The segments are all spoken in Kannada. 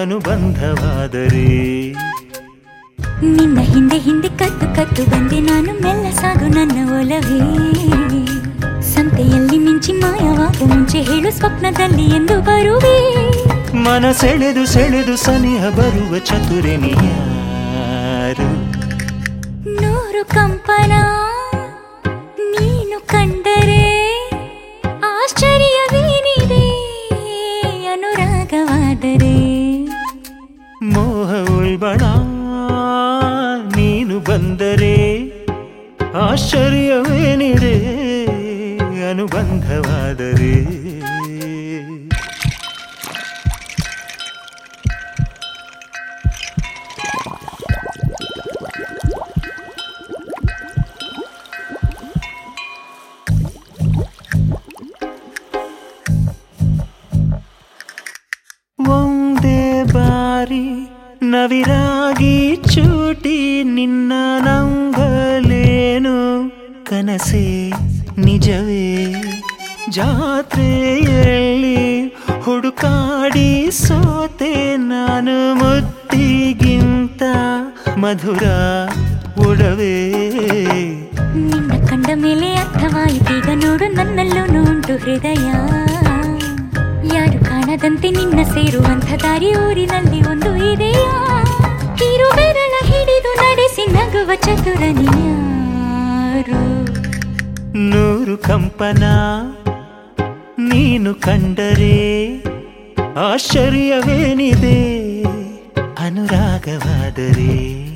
ಅನುಬಂಧವಾದರೆ ನಿನ್ನ ಹಿಂದೆ ಹಿಂದೆ ಕತ್ತು ಕತ್ತು ಬಂದೆ ನಾನು ಮೆಲ್ಲ ಸಾಗು ನನ್ನ ಒಲವೇ. ಸಂತೆಯಲ್ಲಿ ಮಿಂಚಿ ಮಾಯವಾದ ಮುಂಚೆ ಹೇಳು ಸ್ವಪ್ನದಲ್ಲಿ ಎಂದು ಬರುವೆ. ಮನ ಸೆಳೆದು ಸೆಳೆದು ಸನಿಹ ಬರುವ ಚತುರೆ ನೂರು ಕಂಪನ ನೀನು ಕಂಡರೆ ಮೋಹ ಉಳ್ಬಣ ನೀನು ಬಂದರೆ ಆಶ್ಚರ್ಯವೇನಿದೆ ಅನುಬಂಧವಾದರೆ. ನವಿರಾಗಿ ಚೂಟಿ ನಿನ್ನ ನಂಬಲೇನು? ಕನಸೇ ನಿಜವೇ? ಜಾತ್ರೆಯಲ್ಲಿ ಹುಡುಕಾಡಿ ಸೋತೆ ನಾನು ಮುತ್ತಿಗಿಂತ ಮಧುರ ಉಡವೇ? ನಿನ್ನ ಕಂಡ ಮೇಲೆ ಅರ್ಥವಾಯಿತೀಗ ನೋಡು ನನ್ನಲ್ಲೂ ಉಂಟು ಹೃದಯ. ಯಾರು ಕಾಣದಂತೆ ನಿನ್ನ ಸೇರುವಂಥ ದಾರಿ ಊರಿನಲ್ಲಿ ಒಂದು ಇದೆಯಾ? ಕಿರು ಬೆರಳ ಹಿಡಿದು ನಡೆಸಿ ನಗುವ ಚತುರನಿಯಾರು ನೂರು ಕಂಪನ ನೀನು ಕಂಡರೆ ಆಶ್ಚರ್ಯವೇನಿದೆ ಅನುರಾಗವಾದರೆ?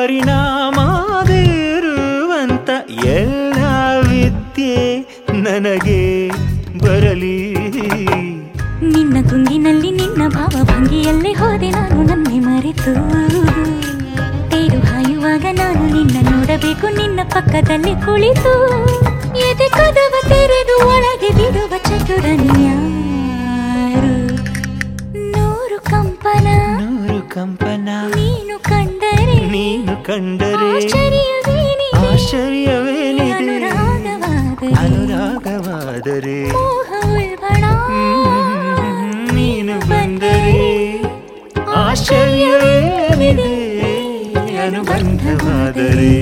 ಪರಿಣಾಮ ಬೀರುವಂತ ಎಲ್ಲ ವಿದ್ಯೆ ನನಗೆ ಬರಲಿ. ನಿನ್ನ ಗುಂಗಿನಲ್ಲಿ ನಿನ್ನ ಭಾವಭಂಗಿಯಲ್ಲೇ ಹೋದೆ ನಾನು, ನನ್ನೆ ಮರೆತು. ತೇರು ಹಾಯುವಾಗ ನಾನು ನಿನ್ನ ನೋಡಬೇಕು, ನಿನ್ನ ಪಕ್ಕದಲ್ಲಿ ಕುಳಿತು. ಎದೆ ಕದವ ತೆರೆದು ಒಳಗೆ ಬಿಡುವ ಚತುರನಿಯಾರು ಕಂಡರೆ ಆಶ್ಚರ್ಯವೇನಿದೆ? ಅನುರಾಗವಾದರೆ? ನೀನು ಬಂದರೆ ಆಶ್ಚರ್ಯವೇನಿದೆ? ಅನುಬಂಧವಾದರೆ?